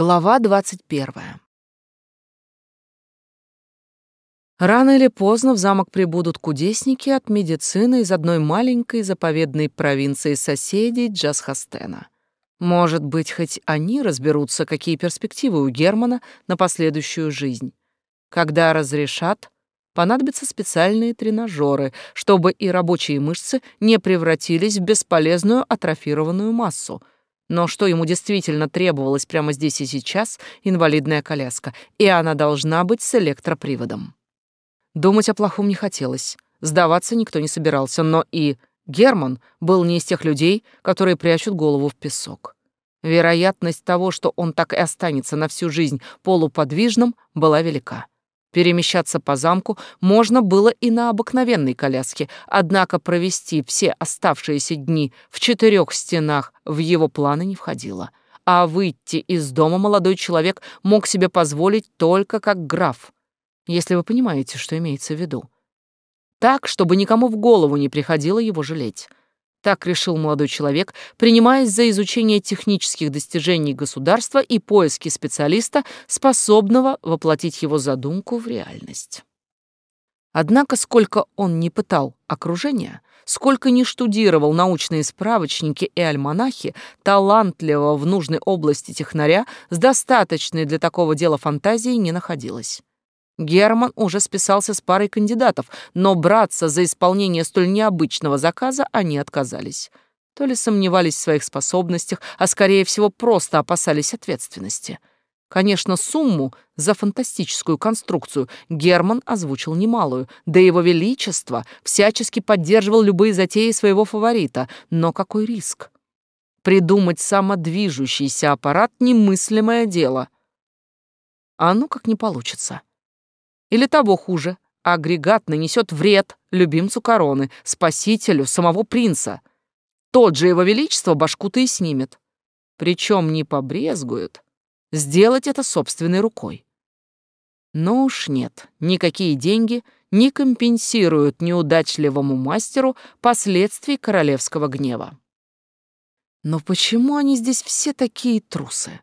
Глава двадцать первая. Рано или поздно в замок прибудут кудесники от медицины из одной маленькой заповедной провинции соседей Джасхастена. Может быть, хоть они разберутся, какие перспективы у Германа на последующую жизнь. Когда разрешат, понадобятся специальные тренажеры, чтобы и рабочие мышцы не превратились в бесполезную атрофированную массу — но что ему действительно требовалось прямо здесь и сейчас — инвалидная коляска, и она должна быть с электроприводом. Думать о плохом не хотелось, сдаваться никто не собирался, но и Герман был не из тех людей, которые прячут голову в песок. Вероятность того, что он так и останется на всю жизнь полуподвижным, была велика. Перемещаться по замку можно было и на обыкновенной коляске, однако провести все оставшиеся дни в четырех стенах в его планы не входило. А выйти из дома молодой человек мог себе позволить только как граф, если вы понимаете, что имеется в виду. Так, чтобы никому в голову не приходило его жалеть. Так решил молодой человек, принимаясь за изучение технических достижений государства и поиски специалиста, способного воплотить его задумку в реальность. Однако, сколько он не пытал окружение, сколько не штудировал научные справочники и альманахи, талантливого в нужной области технаря с достаточной для такого дела фантазией не находилось. Герман уже списался с парой кандидатов, но браться за исполнение столь необычного заказа они отказались. То ли сомневались в своих способностях, а скорее всего просто опасались ответственности. Конечно, сумму за фантастическую конструкцию Герман озвучил немалую, да его величество всячески поддерживал любые затеи своего фаворита, но какой риск? Придумать самодвижущийся аппарат — немыслимое дело. А ну как не получится. Или того хуже, агрегат нанесет вред любимцу короны, спасителю самого принца. Тот же его величество башку-то и снимет. Причем не побрезгует сделать это собственной рукой. Но уж нет, никакие деньги не компенсируют неудачливому мастеру последствий королевского гнева. Но почему они здесь все такие трусы?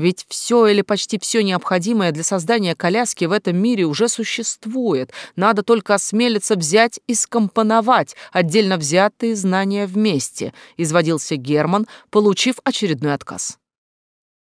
Ведь все или почти все необходимое для создания коляски в этом мире уже существует. Надо только осмелиться взять и скомпоновать отдельно взятые знания вместе, изводился Герман, получив очередной отказ.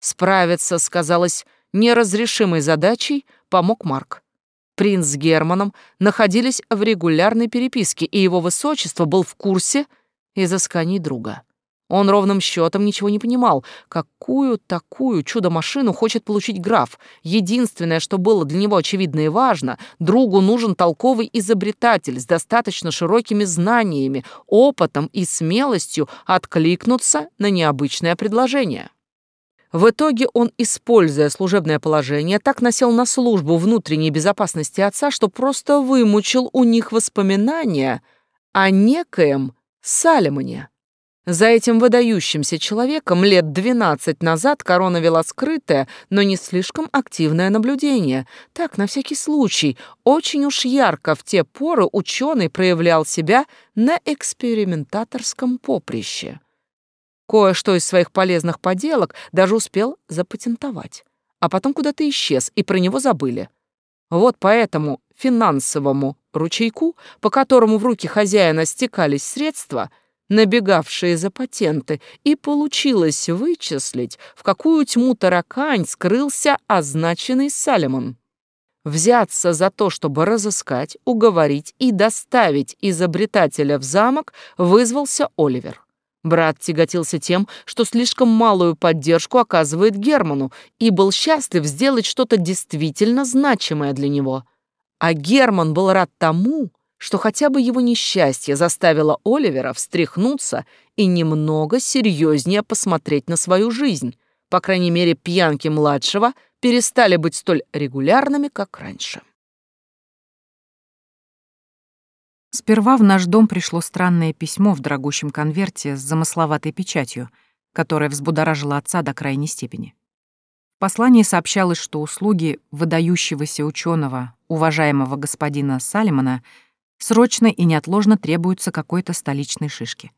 Справиться, сказалось, неразрешимой задачей помог Марк. Принц с Германом находились в регулярной переписке, и его высочество был в курсе изысканий друга. Он ровным счетом ничего не понимал. Какую такую чудо-машину хочет получить граф? Единственное, что было для него очевидно и важно, другу нужен толковый изобретатель с достаточно широкими знаниями, опытом и смелостью откликнуться на необычное предложение. В итоге он, используя служебное положение, так насел на службу внутренней безопасности отца, что просто вымучил у них воспоминания о некоем Салемоне. За этим выдающимся человеком лет 12 назад корона вела скрытое, но не слишком активное наблюдение. Так, на всякий случай, очень уж ярко в те поры ученый проявлял себя на экспериментаторском поприще. Кое-что из своих полезных поделок даже успел запатентовать, а потом куда-то исчез, и про него забыли. Вот поэтому финансовому ручейку, по которому в руки хозяина стекались средства — набегавшие за патенты, и получилось вычислить, в какую тьму таракань скрылся означенный Салемон. Взяться за то, чтобы разыскать, уговорить и доставить изобретателя в замок, вызвался Оливер. Брат тяготился тем, что слишком малую поддержку оказывает Герману, и был счастлив сделать что-то действительно значимое для него. А Герман был рад тому, что хотя бы его несчастье заставило Оливера встряхнуться и немного серьезнее посмотреть на свою жизнь. По крайней мере, пьянки младшего перестали быть столь регулярными, как раньше. Сперва в наш дом пришло странное письмо в дорогущем конверте с замысловатой печатью, которая взбудоражила отца до крайней степени. В послании сообщалось, что услуги выдающегося ученого, уважаемого господина Салимона, срочно и неотложно требуются какой-то столичной шишке.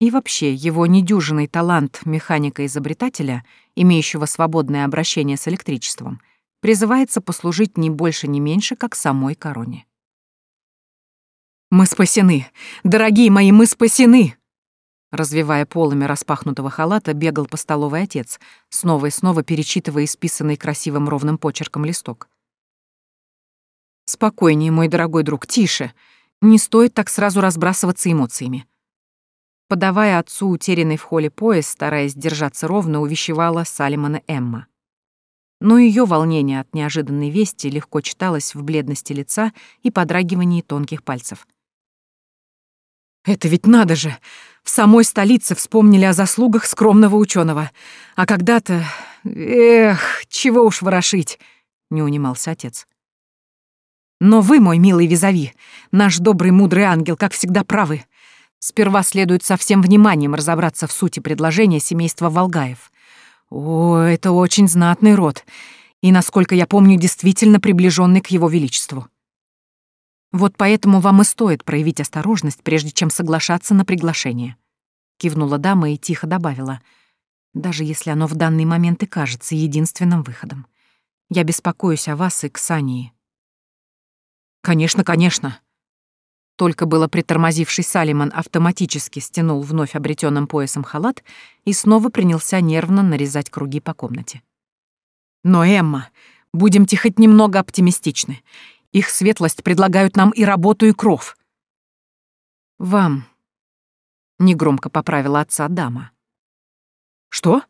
И вообще, его недюжинный талант механика-изобретателя, имеющего свободное обращение с электричеством, призывается послужить не больше, не меньше, как самой короне. «Мы спасены! Дорогие мои, мы спасены!» Развивая полами распахнутого халата, бегал по столовой отец, снова и снова перечитывая исписанный красивым ровным почерком листок. «Спокойнее, мой дорогой друг, тише. Не стоит так сразу разбрасываться эмоциями. Подавая отцу утерянный в холле пояс, стараясь держаться ровно, увещевала Салимона Эмма. Но ее волнение от неожиданной вести легко читалось в бледности лица и подрагивании тонких пальцев. «Это ведь надо же! В самой столице вспомнили о заслугах скромного ученого. А когда-то... Эх, чего уж ворошить!» — не унимался отец. «Но вы, мой милый визави, наш добрый мудрый ангел, как всегда правы. Сперва следует со всем вниманием разобраться в сути предложения семейства Волгаев. О, это очень знатный род, и, насколько я помню, действительно приближенный к его величеству. Вот поэтому вам и стоит проявить осторожность, прежде чем соглашаться на приглашение. Кивнула дама и тихо добавила, даже если оно в данный момент и кажется единственным выходом. Я беспокоюсь о вас и Ксании. Конечно, конечно, только было притормозивший Салиман автоматически стянул вновь обретенным поясом халат и снова принялся нервно нарезать круги по комнате. «Но, Эмма, будемте хоть немного оптимистичны. Их светлость предлагают нам и работу, и кров». «Вам», — негромко поправила отца дама. «Что?»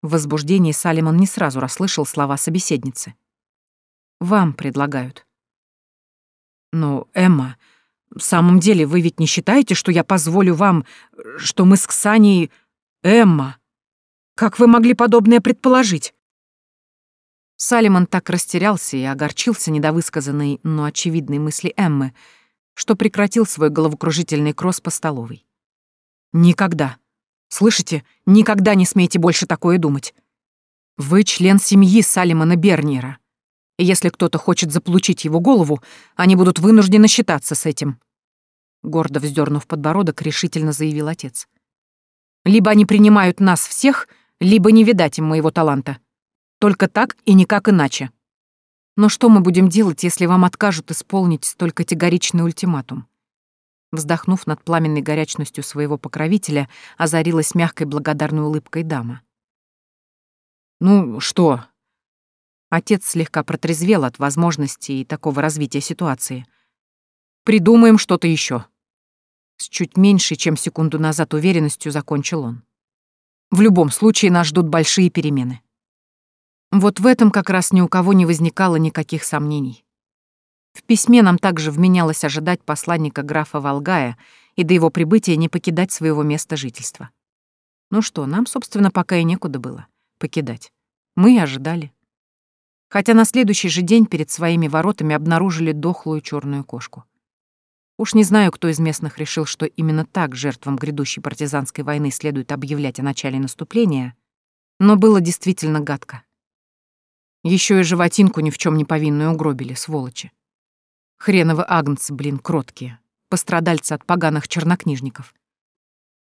В возбуждении Салимон не сразу расслышал слова собеседницы. «Вам предлагают». «Но, Эмма, в самом деле, вы ведь не считаете, что я позволю вам, что мы с Ксанией... Эмма! Как вы могли подобное предположить?» Салимон так растерялся и огорчился недовысказанной, но очевидной мысли Эммы, что прекратил свой головокружительный кросс по столовой. «Никогда. Слышите? Никогда не смейте больше такое думать. Вы член семьи Салимона Берниера если кто-то хочет заполучить его голову, они будут вынуждены считаться с этим. Гордо вздернув подбородок, решительно заявил отец. Либо они принимают нас всех, либо не видать им моего таланта. Только так и никак иначе. Но что мы будем делать, если вам откажут исполнить столь категоричный ультиматум? Вздохнув над пламенной горячностью своего покровителя, озарилась мягкой благодарной улыбкой дама. «Ну что, Отец слегка протрезвел от возможностей такого развития ситуации. «Придумаем что-то еще. С чуть меньшей, чем секунду назад уверенностью закончил он. «В любом случае нас ждут большие перемены». Вот в этом как раз ни у кого не возникало никаких сомнений. В письме нам также вменялось ожидать посланника графа Волгая и до его прибытия не покидать своего места жительства. Ну что, нам, собственно, пока и некуда было покидать. Мы ожидали хотя на следующий же день перед своими воротами обнаружили дохлую черную кошку. Уж не знаю, кто из местных решил, что именно так жертвам грядущей партизанской войны следует объявлять о начале наступления, но было действительно гадко. Еще и животинку ни в чем не повинную угробили, сволочи. Хреновы агнцы, блин, кроткие, пострадальцы от поганых чернокнижников.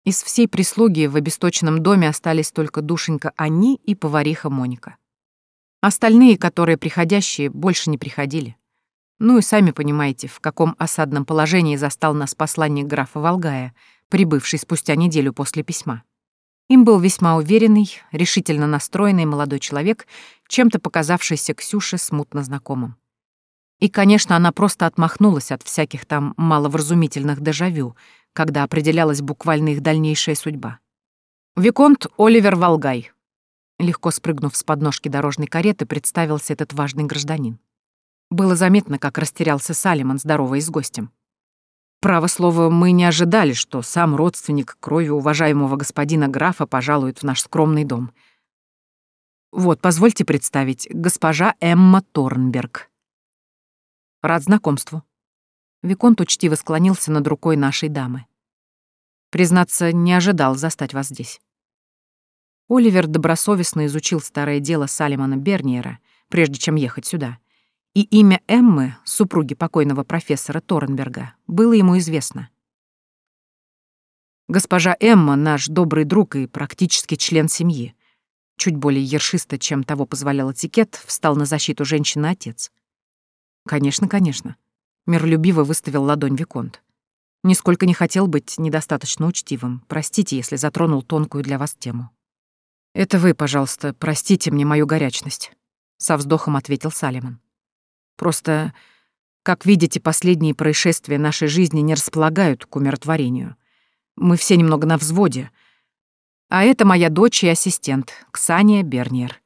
Из всей прислуги в обесточенном доме остались только душенька Ани и повариха Моника. Остальные, которые приходящие, больше не приходили. Ну и сами понимаете, в каком осадном положении застал нас посланник графа Волгая, прибывший спустя неделю после письма. Им был весьма уверенный, решительно настроенный молодой человек, чем-то показавшийся Ксюше смутно знакомым. И, конечно, она просто отмахнулась от всяких там маловразумительных дежавю, когда определялась буквально их дальнейшая судьба. Виконт Оливер Волгай, Легко спрыгнув с подножки дорожной кареты, представился этот важный гражданин. Было заметно, как растерялся Салимон, здоровый с гостем. Право слово, мы не ожидали, что сам родственник крови уважаемого господина графа пожалует в наш скромный дом. Вот, позвольте представить, госпожа Эмма Торнберг. Рад знакомству. Виконт учтиво склонился над рукой нашей дамы. Признаться, не ожидал застать вас здесь. Оливер добросовестно изучил старое дело Салимона Берниера, прежде чем ехать сюда. И имя Эммы, супруги покойного профессора Торнберга, было ему известно. Госпожа Эмма — наш добрый друг и практически член семьи. Чуть более ершисто, чем того позволял этикет, встал на защиту женщины отец. Конечно, конечно. Миролюбиво выставил ладонь Виконт. Нисколько не хотел быть недостаточно учтивым. Простите, если затронул тонкую для вас тему. Это вы, пожалуйста, простите мне мою горячность, со вздохом ответил Салимон. Просто, как видите, последние происшествия нашей жизни не располагают к умиротворению. Мы все немного на взводе. А это моя дочь и ассистент, Ксания Берниер.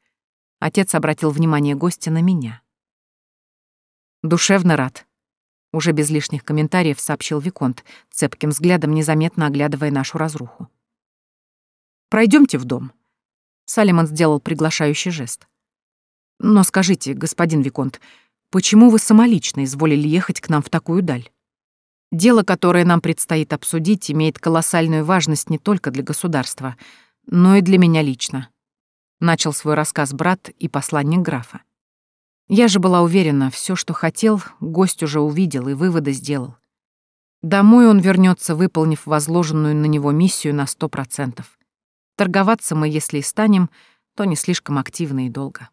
Отец обратил внимание гостя на меня. Душевно рад. Уже без лишних комментариев сообщил Виконт, цепким взглядом незаметно оглядывая нашу разруху. Пройдемте в дом. Салимон сделал приглашающий жест. Но скажите, господин Виконт, почему вы самолично изволили ехать к нам в такую даль? Дело, которое нам предстоит обсудить, имеет колоссальную важность не только для государства, но и для меня лично. Начал свой рассказ брат и посланник графа. Я же была уверена, все, что хотел, гость уже увидел и выводы сделал. Домой он вернется, выполнив возложенную на него миссию на сто процентов. Торговаться мы, если и станем, то не слишком активно и долго.